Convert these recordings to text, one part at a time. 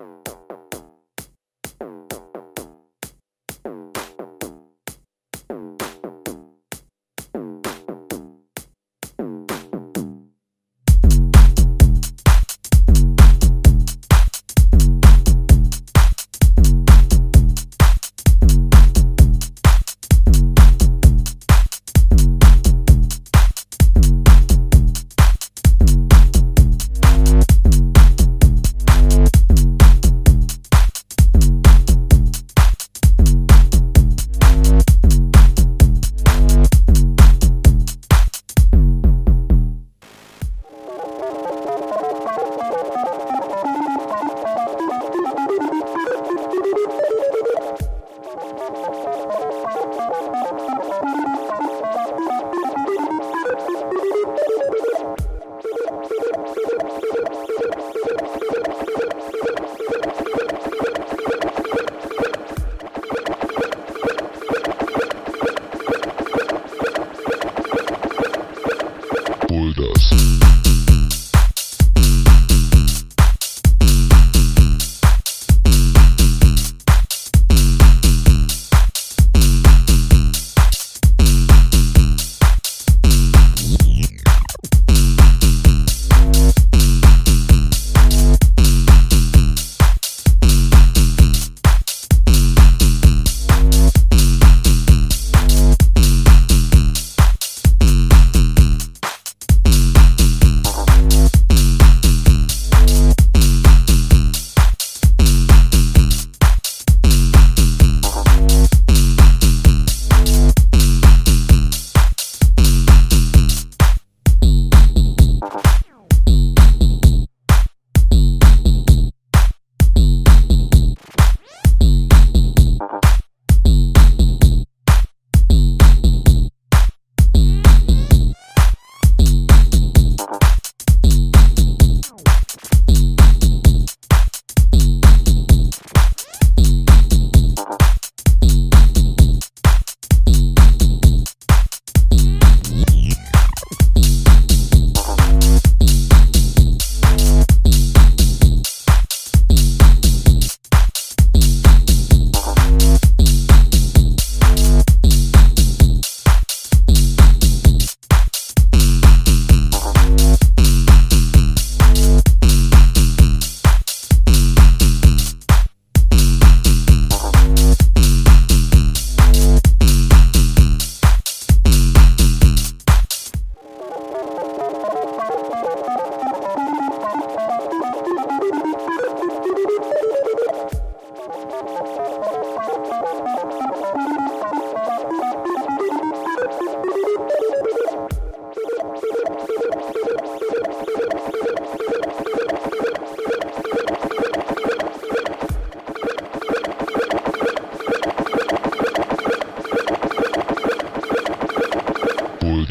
Bye.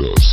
us.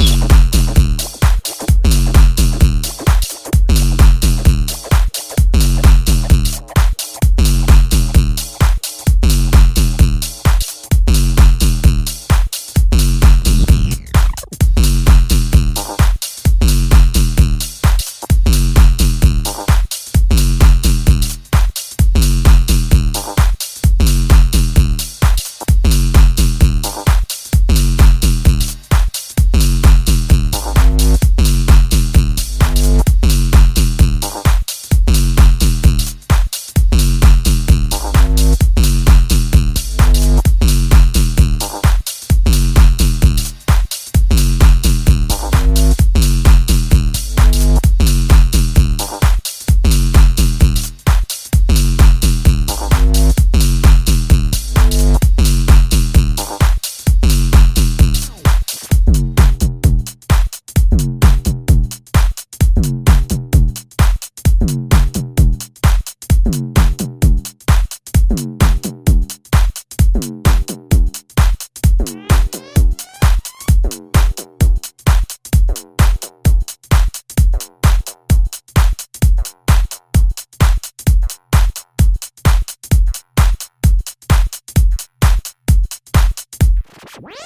What?